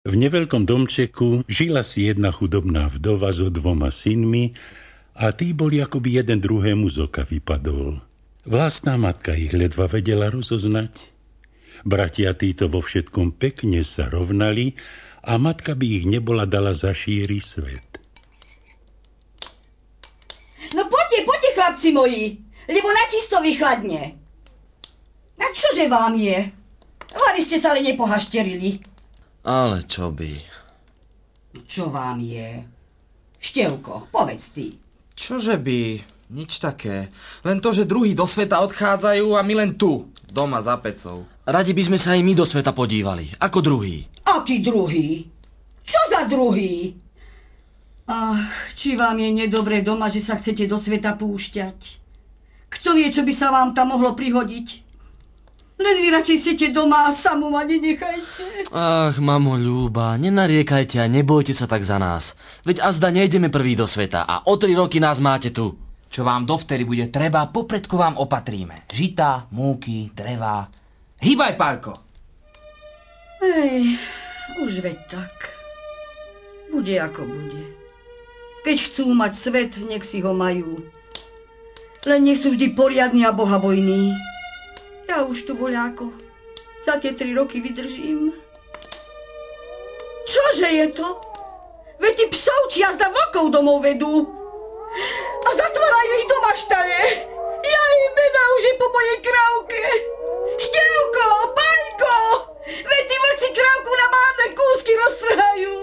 V neveľkom domčeku žila si jedna chudobná vdova so dvoma synmi a tí boli akoby jeden druhému z oka vypadol. Vlastná matka ich ledva vedela rozoznať. Bratia títo vo všetkom pekne sa rovnali a matka by ich nebola dala za šíry svet. No poďte, poďte, chlapci moji, lebo na čisto vychladne. A čože vám je? Vari ste sa ale nepohašterili. Ale čo by? Čo vám je? Števko, povedz ty. Čože by? Nič také. Len to, že druhí do sveta odchádzajú a my len tu, doma za pecou. Radi by sme sa aj my do sveta podívali. Ako druhý. Aký druhý? Čo za druhý? Ach, či vám je nedobre doma, že sa chcete do sveta púšťať? Kto vie, čo by sa vám tam mohlo prihodiť? Len vy radšej siete doma a samú ma nenechajte. Ach, mamo ľúba, nenariekajte a nebojte sa tak za nás. Veď azda nejdeme prvý do sveta a o tri roky nás máte tu. Čo vám dovtedy bude treba, popredku vám opatríme. Žita, múky, dreva. Hýbaj, Pálko! Ej, už veď tak. Bude ako bude. Keď chcú mať svet, nech si ho majú. Len nech sú vždy poriadni a bohabojní. Ja už tu voľáko za tie tri roky vydržím. Čože je to? Veď tí psovči jazda vlkov domov vedú. A zatvárajú ich do maštare. Ja im beda už je po mojej krávke. Števko, Paňko! Veď tí vlci krávku na márne kúsky roztrhajú.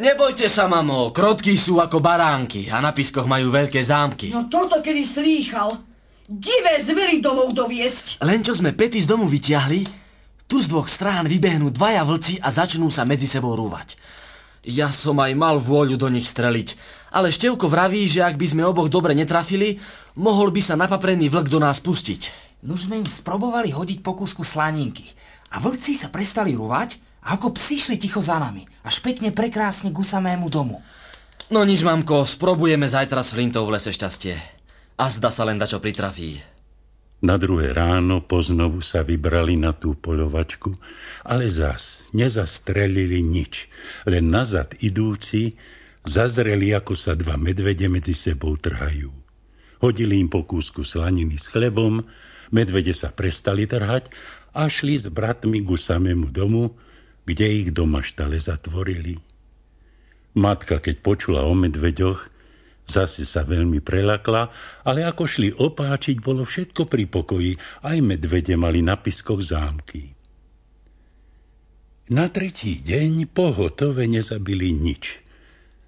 Nebojte sa, mamo, krotky sú ako baránky a na piskoch majú veľké zámky. No toto kedy slýchal divé zvery domov doviesť. Len čo sme pety z domu vyťahli, tu z dvoch strán vybehnú dvaja vlci a začnú sa medzi sebou rúvať. Ja som aj mal vôľu do nich streliť, ale Števko vraví, že ak by sme oboch dobre netrafili, mohol by sa napaprený vlk do nás pustiť. Nuž sme im sprobovali hodiť po kúsku slaninky a vlci sa prestali rúvať a ako psi šli ticho za nami, až pekne prekrásne ku samému domu. No nič, mamko, sprobujeme zajtra s Flintou v lese šťastie. A zda sa len dačo pritrafí. Na druhé ráno poznovu sa vybrali na tú polovačku, ale zas nezastrelili nič, len nazad idúci zazreli, ako sa dva medvede medzi sebou trhajú. Hodili im po kúsku slaniny s chlebom, medvede sa prestali trhať a šli s bratmi ku samému domu, kde ich doma štale zatvorili. Matka, keď počula o medveďoch, Zase sa veľmi prelakla, ale ako šli opáčiť, bolo všetko pri pokoji, aj medvede mali na piskoch zámky. Na tretí deň pohotove nezabili nič.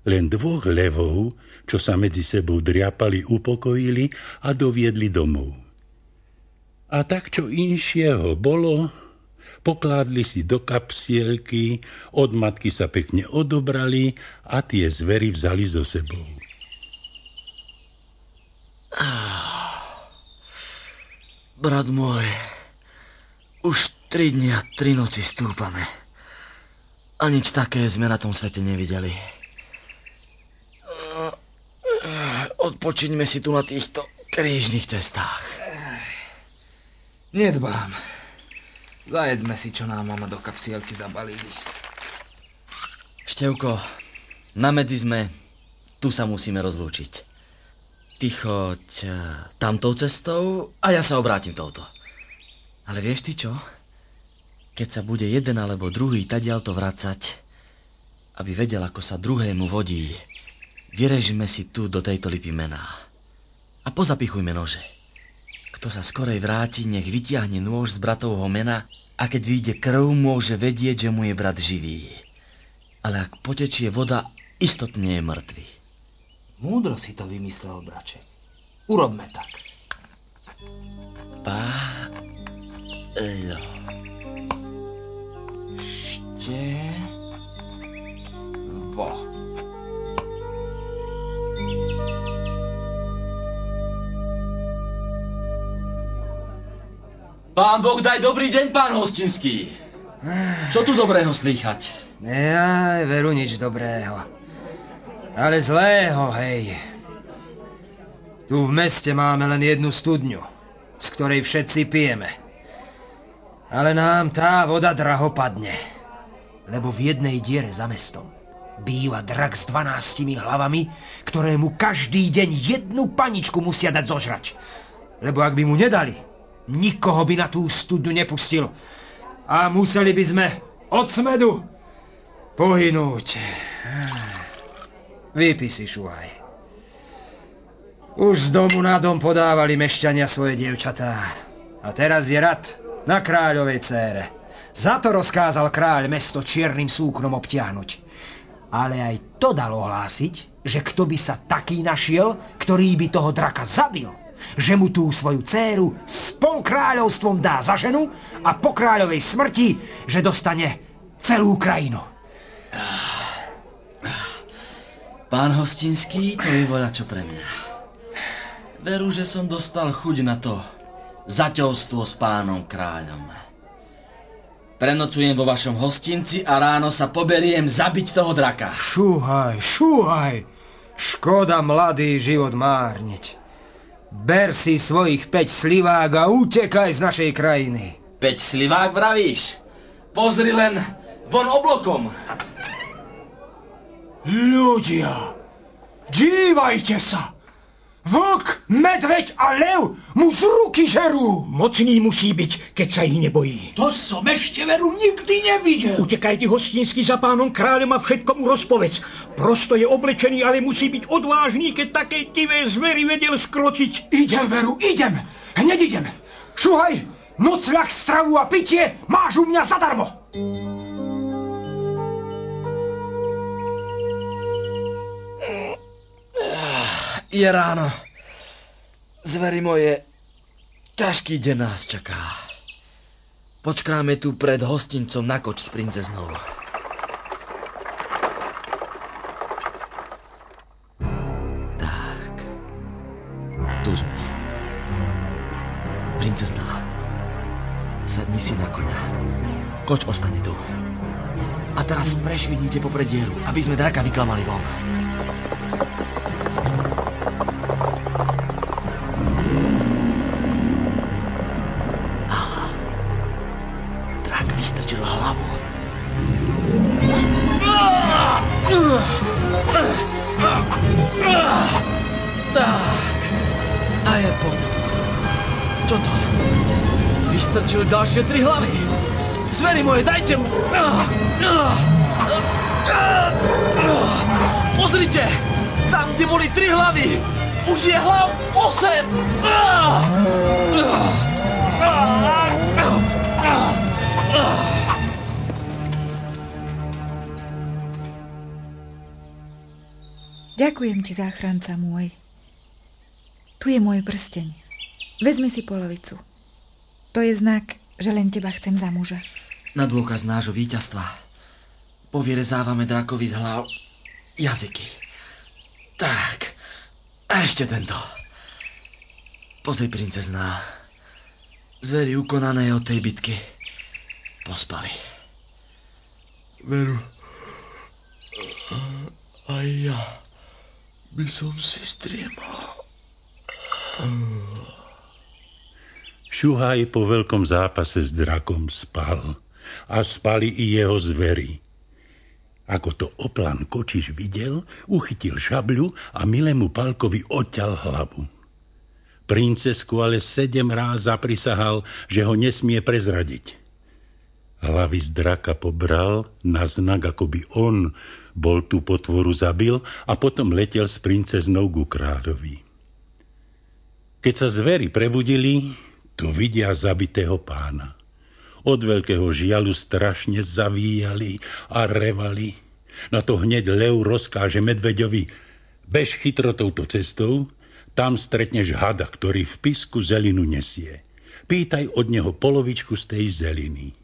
Len dvoch levov, čo sa medzi sebou driapali, upokojili a doviedli domov. A tak, čo inšieho bolo, pokládli si do kapsielky, od matky sa pekne odobrali a tie zvery vzali so sebou. Brat môj, už tri dni a tri noci stúpame. A nič také sme na tom svete nevideli. Odpočiňme si tu na týchto krížnych cestách. Nedbám. Zajedzme si, čo nám mama do kapsielky zabalili. Števko, na medzi sme, tu sa musíme rozlúčiť. Ty choď tamtou cestou a ja sa obrátim touto. Ale vieš ty čo? Keď sa bude jeden alebo druhý tadiaľ to vracať, aby vedel, ako sa druhému vodí, vyrežime si tu do tejto lipy mená. A pozapichujme nože. Kto sa skorej vráti, nech vytiahne nôž z bratovho mena a keď vyjde krv, môže vedieť, že mu je brat živý. Ale ak potečie voda, istotne je mŕtvy. Múdro si to vymyslel, brače. Urobme tak. Pá... Elo. Šte... Vo. Pán Boh, daj dobrý deň, pán Hostinský. Čo tu dobrého slýchať? Ja, veru nič dobrého. Ale zlého, hej. Tu v meste máme len jednu studňu, z ktorej všetci pijeme. Ale nám tá voda draho padne. lebo v jednej diere za mestom býva drak s dvanáctimi hlavami, ktorému každý deň jednu paničku musia dať zožrať. Lebo ak by mu nedali, nikoho by na tú studňu nepustil. A museli by sme od smedu pohynúť. Vypí si, šuhaj. Už z domu na dom podávali mešťania svoje dievčatá. A teraz je rad na kráľovej cére. Za to rozkázal kráľ mesto čiernym súknom obtiahnuť. Ale aj to dalo hlásiť, že kto by sa taký našiel, ktorý by toho draka zabil, že mu tú svoju dceru s kráľovstvom dá za ženu a po kráľovej smrti, že dostane celú krajinu. Pán Hostinský, to je voľa čo pre mňa. Veru, že som dostal chuť na to zaťovstvo s pánom kráľom. Prenocujem vo vašom hostinci a ráno sa poberiem zabiť toho draka. Šúhaj, šúhaj. Škoda mladý život márniť. Ber si svojich päť slivák a utekaj z našej krajiny. Peť slivák vravíš? Pozri len von oblokom. Ľudia, dívajte sa! Vlk, medveď a lev mu z ruky žerú. Mocný musí byť, keď sa ich nebojí. To som ešte veru nikdy nevidel. Utekajte hostinsky za pánom kráľom a všetko mu rozpovedz. Prosto je oblečený, ale musí byť odvážný, keď také divé zvery vedel skročiť. Idem, veru, idem. Hneď idem. Šuhaj, nocľah, stravu a pitie máš u mňa zadarmo. Je ráno. Zveri moje, ťažký deň nás čaká. Počkáme tu pred hostincom na koč s princeznou. Tak. Tu sme. Princezná, sadni si na koňa. Koč ostane tu. A teraz prešvidnite popred dieru, aby sme draka vyklamali von. Ďalšie tri hlavy. Zveri moje, dajte mu. Pozrite, tam, kde boli tri hlavy, už je hlav osem. Ďakujem ti, záchranca môj. Tu je môj prsteň. Vezmi si polovicu. To je znak, že len teba chcem za muža. Na dôkaz nášho víťazstva povierezávame drakovi z hlav jazyky. Tak, a ešte tento. Pozri, princezná. Zvery ukonané od tej bitky pospali. Veru, aj ja by som si striemal. Šuhaj po veľkom zápase s drakom spal a spali i jeho zvery. Ako to oplan kočiš videl, uchytil šabľu a milému Palkovi odťal hlavu. Princesku ale sedem ráz zaprisahal, že ho nesmie prezradiť. Hlavy z draka pobral na znak, ako by on bol tú potvoru zabil a potom letel s princeznou ku kráľovi. Keď sa zvery prebudili, tu vidia zabitého pána. Od veľkého žialu strašne zavíjali a revali. Na to hneď Lev rozkáže medveďovi, bež chytro touto cestou, tam stretneš hada, ktorý v pisku zelinu nesie. Pýtaj od neho polovičku z tej zeliny.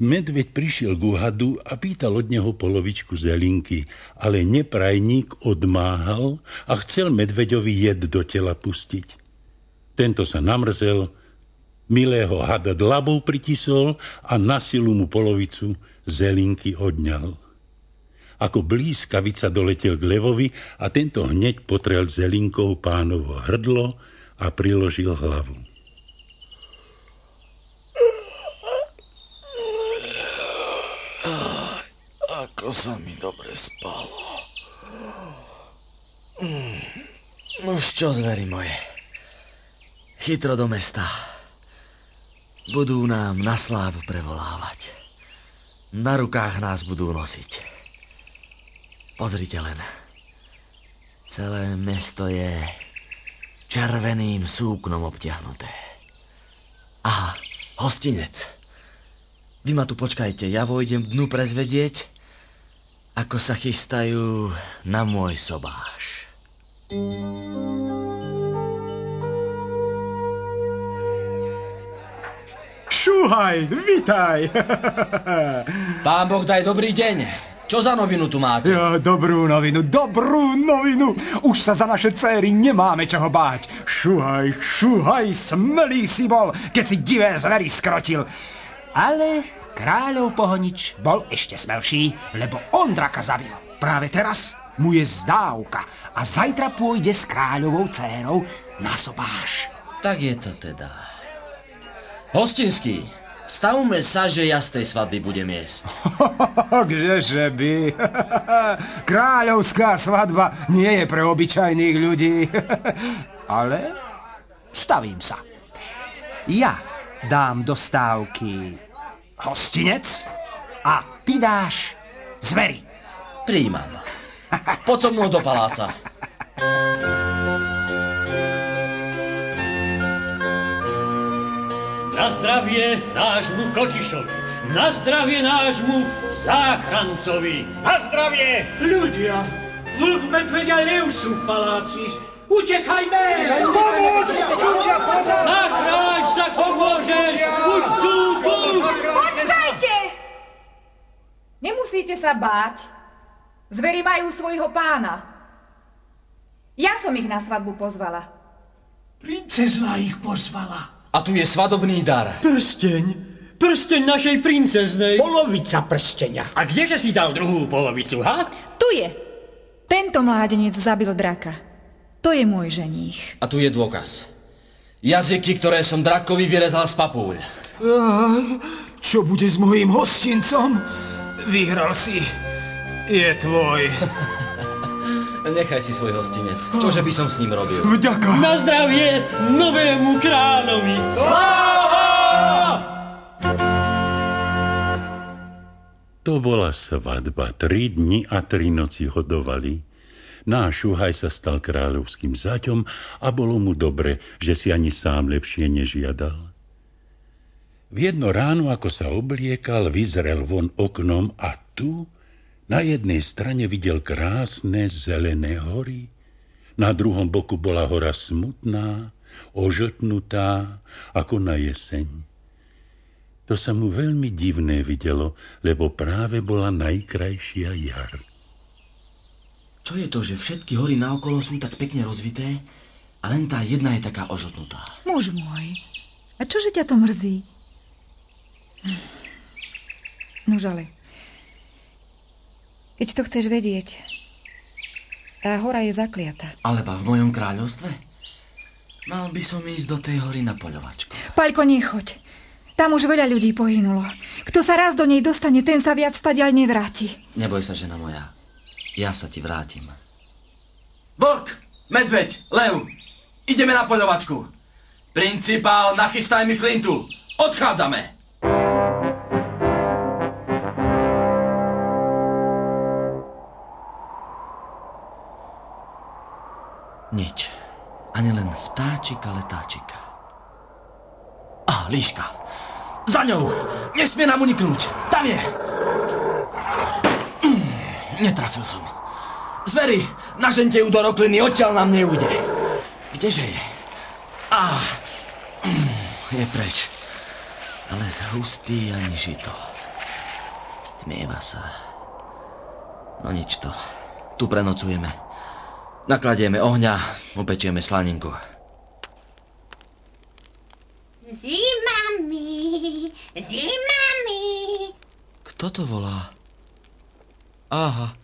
Medveď prišiel k hadu a pýtal od neho polovičku zelinky, ale neprajník odmáhal a chcel medveďovi jed do tela pustiť. Tento sa namrzel, milého hada dlabou pritisol a na silu mu polovicu zelinky odňal. Ako blízkavica doletel k levovi a tento hneď potrel zelinkou pánovo hrdlo a priložil hlavu. ako sa mi dobre spalo. Mm. No čo, zvery moje? Chytro do mesta. Budú nám na slávu prevolávať. Na rukách nás budú nosiť. Pozrite len. Celé mesto je červeným súknom obtiahnuté. Aha, hostinec. Vy ma tu počkajte, ja vojdem dnu prezvedieť, ako sa chystajú na môj sobáš. Šuhaj, vitaj! Pán Boh, daj dobrý deň. Čo za novinu tu máte? Ja, dobrú novinu, dobrú novinu! Už sa za naše céry nemáme čoho báť. Šuhaj, šuhaj, smelý si bol, keď si divé zvery skrotil. Ale kráľov pohonič bol ešte smelší, lebo on draka zabil. Práve teraz mu je zdávka a zajtra pôjde s kráľovou dcérou na sobáš. Tak je to teda. Hostinský, stavme sa, že ja z tej svadby budem jesť. Kdeže by? Kráľovská svadba nie je pre obyčajných ľudí. Ale stavím sa. Ja dám do stávky hostinec a ty dáš zvery. Príjmam. Poď so mnou do paláca. Na zdravie nášmu Kočišovi. Na zdravie nášmu záchrancovi. Na zdravie! Ľudia, vlk, medveď a lev sú v paláci. Utekajme! Pomôž! Zachráň sa, pomôžeš! Už sú tu! Počkajte! Nemusíte sa báť. Zvery majú svojho pána. Ja som ich na svadbu pozvala. Princezna ich pozvala. A tu je svadobný dar. Prsteň. Prsteň našej princeznej. Polovica prstenia. A kdeže si dal druhú polovicu, ha? Tu je. Tento mládenec zabil draka. To je môj ženích. A tu je dôkaz. Jazyky, ktoré som drakovi vyrezal z papúľ. Čo bude s mojím hostincom? Vyhral si. Je tvoj. Nechaj si svoj hostinec. Čože by som s ním robil? Vďaka. Na zdravie novému kráľovi. Sláva! To bola svadba. Tri dni a tri noci hodovali. Náš Šuhaj sa stal kráľovským zaťom a bolo mu dobre, že si ani sám lepšie nežiadal. V jedno ráno, ako sa obliekal, vyzrel von oknom a tu na jednej strane videl krásne zelené hory, na druhom boku bola hora smutná, ožltnutá, ako na jeseň. To sa mu veľmi divné videlo, lebo práve bola najkrajšia jar. Čo je to, že všetky hory naokolo sú tak pekne rozvité a len tá jedna je taká ožltnutá? Muž môj, a čože ťa to mrzí? Hm. Nuž ale, keď to chceš vedieť, tá hora je zakliata. Alebo v mojom kráľovstve? Mal by som ísť do tej hory na poľovačku. Paľko, nechoď. Tam už veľa ľudí pohynulo. Kto sa raz do nej dostane, ten sa viac stadiaľ nevráti. Neboj sa, žena moja. Ja sa ti vrátim. Vlk, medveď, lev, ideme na poľovačku. Principál, nachystaj mi flintu. Odchádzame. Nič. Ani len vtáčika letáčika. A, líška. Za ňou! Nesmie nám uniknúť! Tam je! Mm, netrafil som. Zveri, nažente ju do rokliny, odtiaľ nám neujde. Kdeže je? Á, mm, je preč. Ale zhustý ani žito. Stmieva sa. No nič to. Tu prenocujeme. Nakladieme ohňa, upečieme slaninku. Zimami, zimami. Kto to volá? Aha,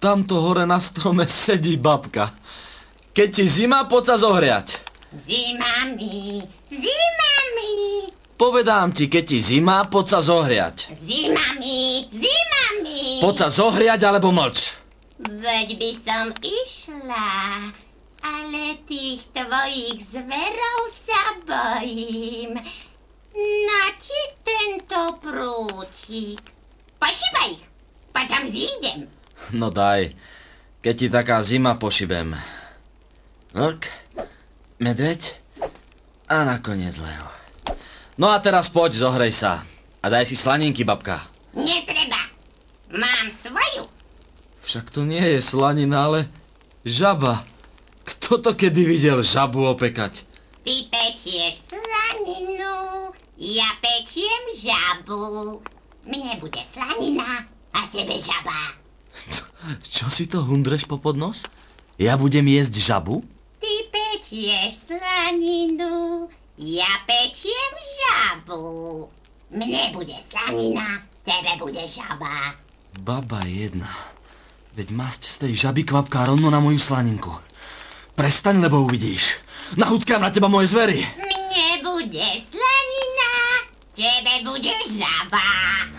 tamto hore na strome sedí babka. Keď ti zima, poď sa zohriať. Zimami, zimami. Povedám ti, keď ti zima, poď sa zohriať. Zimami, zimami. Poď sa zohriať alebo mlč. Veď by som išla, ale tých tvojich zverov sa bojím. Na ti tento prútik? Pošibaj, potom zídem. No daj, keď ti taká zima pošibem. Vlk, medveď a nakoniec lev. No a teraz poď, zohrej sa. A daj si slaninky, babka. Netreba. Mám svoju. Však to nie je slanina, ale žaba. Kto to kedy videl žabu opekať? Ty pečieš slaninu, ja pečiem žabu. Mne bude slanina a tebe žaba. Čo si to hundreš po podnos? Ja budem jesť žabu? Ty pečieš slaninu, ja pečiem žabu. Mne bude slanina, tebe bude žaba. Baba jedna. Veď masť z tej žaby kvapká rovno na moju slaninku. Prestaň, lebo uvidíš. Nahuckám na teba moje zvery. Mne bude slanina, tebe bude žaba.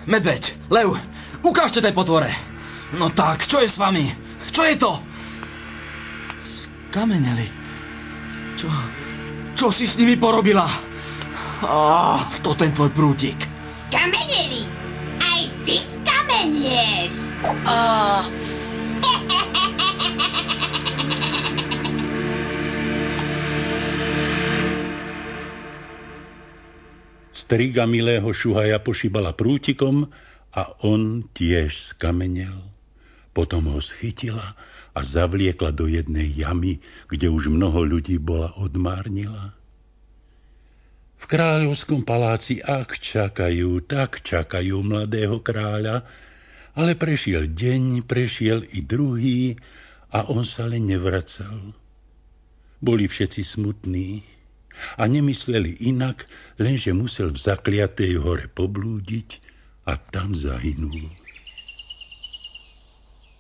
Medveď, lev, ukážte tej potvore. No tak, čo je s vami? Čo je to? Skameneli. Čo, čo si s nimi porobila? Á, to ten tvoj prútik. Skameneli, aj ty skamenieš. Á, Striga milého šuhaja pošibala prútikom a on tiež skamenel. Potom ho schytila a zavliekla do jednej jamy, kde už mnoho ľudí bola odmárnila. V kráľovskom paláci ak čakajú, tak čakajú mladého kráľa, ale prešiel deň, prešiel i druhý a on sa len nevracal. Boli všetci smutní a nemysleli inak, lenže musel v zakliatej hore poblúdiť a tam zahynul.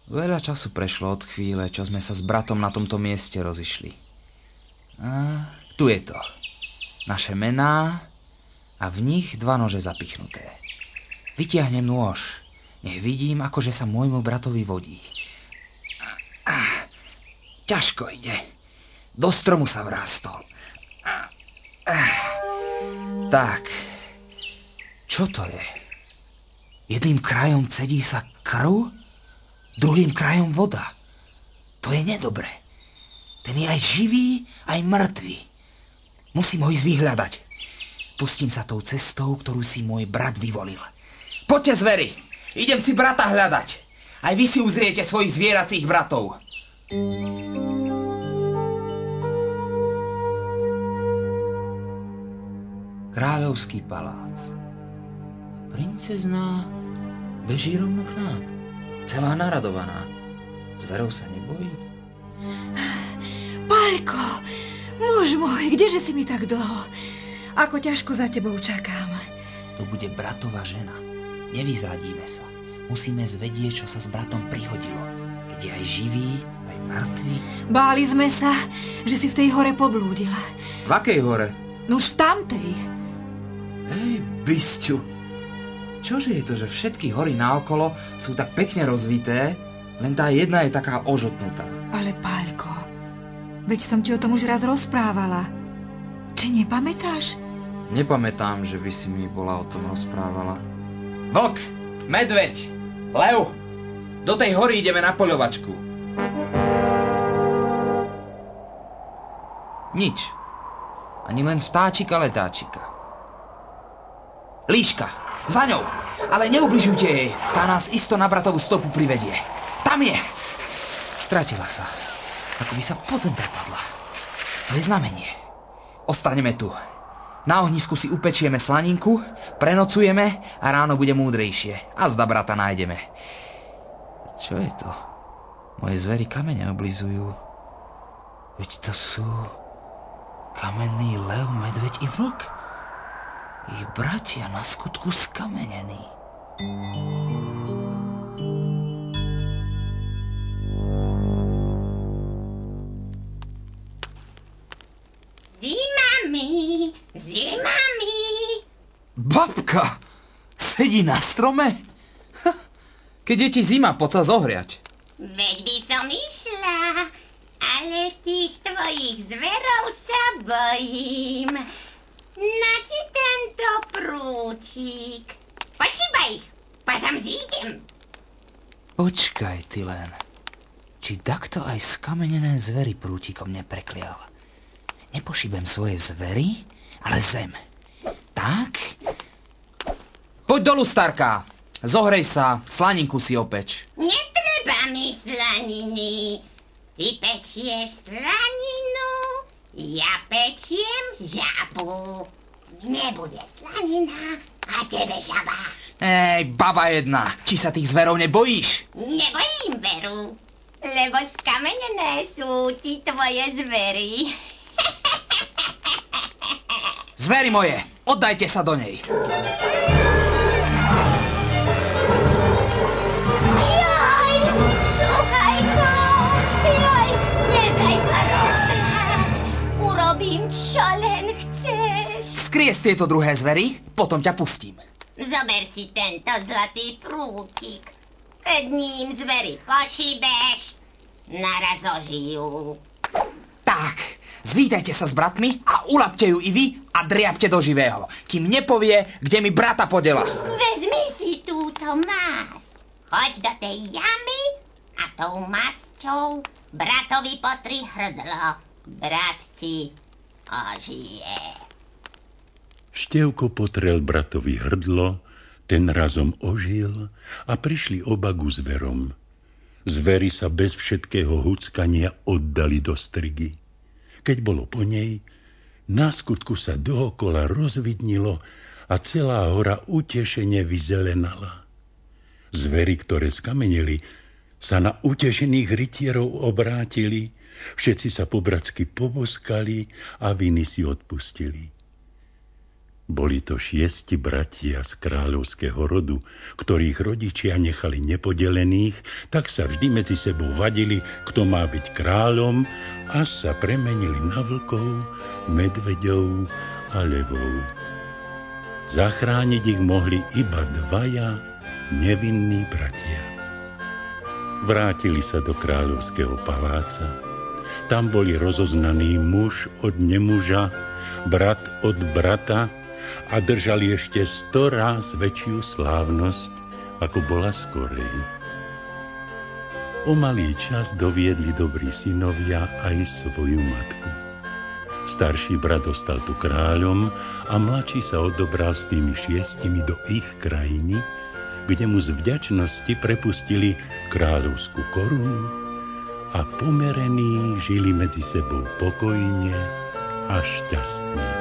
Veľa času prešlo od chvíle, čo sme sa s bratom na tomto mieste rozišli. A tu je to. Naše mená a v nich dva nože zapichnuté. Vytiahnem nôž. Vidím, akože sa môjmu bratovi vodí. Ah, ťažko ide. Do stromu sa vrástol. Ah, ah. Tak, čo to je? Jedným krajom cedí sa krv, druhým krajom voda. To je nedobre. Ten je aj živý, aj mŕtvý. Musím ho ísť vyhľadať. Pustím sa tou cestou, ktorú si môj brat vyvolil. Poďte, zvery! Idem si brata hľadať. Aj vy si uzriete svojich zvieracích bratov. Kráľovský palác. Princezná beží rovno k nám. Celá naradovaná. Zverov sa nebojí. Paľko, muž môj, kdeže si mi tak dlho? Ako ťažko za tebou čakám. To bude bratová žena. Nevyzradíme sa. Musíme zvedieť, čo sa s bratom prihodilo. Keď je aj živý, aj mŕtvý. Báli sme sa, že si v tej hore poblúdila. V akej hore? No už v tamtej. Hej, bysťu. Čože je to, že všetky hory naokolo sú tak pekne rozvité, len tá jedna je taká ožotnutá. Ale Paľko, veď som ti o tom už raz rozprávala. Či nepamätáš? Nepamätám, že by si mi bola o tom rozprávala. Vlk, medveď, lev, do tej hory ideme na poľovačku. Nič. Ani len vtáčika letáčika. Líška, za ňou, ale neubližujte jej. Tá nás isto na bratovú stopu privedie. Tam je. Stratila sa. Ako by sa pod zem prepadla. To je znamenie. Ostaneme tu. Na ohnisku si upečieme slaninku, prenocujeme a ráno bude múdrejšie. A zda brata nájdeme. Čo je to? Moje zvery kamene oblizujú. Veď to sú... Kamenný lev, medveď i vlk. Ich bratia na skutku skamenení. Zimami, Sedí na strome? Ha, Keď je ti zima, poď sa zohriať. Veď by som išla, ale tých tvojich zverov sa bojím. Na ti tento prútik. Pošíbaj ich, potom zídem. Počkaj ty len. Či takto aj skamenené zvery prútikom nepreklial. Nepošibem svoje zvery, ale zem. Tak? Poď dolu, starka. Zohrej sa, slaninku si opeč. Netreba mi slaniny. Ty pečieš slaninu, ja pečiem žabu. Mne bude slanina a tebe žaba. Ej, baba jedna, či sa tých zverov nebojíš? Nebojím veru, lebo skamenené sú ti tvoje zvery. Zvery moje, oddajte sa do nej. Skries tieto druhé zvery, potom ťa pustím. Zober si tento zlatý prútik. Keď ním zvery pošibeš, naraz ožijú. Tak, zvítajte sa s bratmi a ulapte ju i vy a driapte do živého, kým nepovie, kde mi brata podela. Vezmi si túto masť. Choď do tej jamy a tou masťou bratovi potri hrdlo. Brat ti ožije. Števko potrel bratovi hrdlo, ten razom ožil a prišli oba ku zverom. Zvery sa bez všetkého huckania oddali do strigy. Keď bolo po nej, na skutku sa dookola rozvidnilo a celá hora utešene vyzelenala. Zvery, ktoré skamenili, sa na utešených rytierov obrátili, všetci sa pobratsky poboskali a viny si odpustili. Boli to šiesti bratia z kráľovského rodu, ktorých rodičia nechali nepodelených, tak sa vždy medzi sebou vadili, kto má byť kráľom, až sa premenili na vlkov, medveďov a levov. Zachrániť ich mohli iba dvaja nevinní bratia. Vrátili sa do kráľovského paláca. Tam boli rozoznaní muž od nemuža, brat od brata a držali ešte sto ráz väčšiu slávnosť, ako bola skorej. O malý čas doviedli dobrí synovia aj svoju matku. Starší brat ostal tu kráľom a mladší sa odobral s tými šiestimi do ich krajiny, kde mu z vďačnosti prepustili kráľovskú korunu a pomerení žili medzi sebou pokojne a šťastne.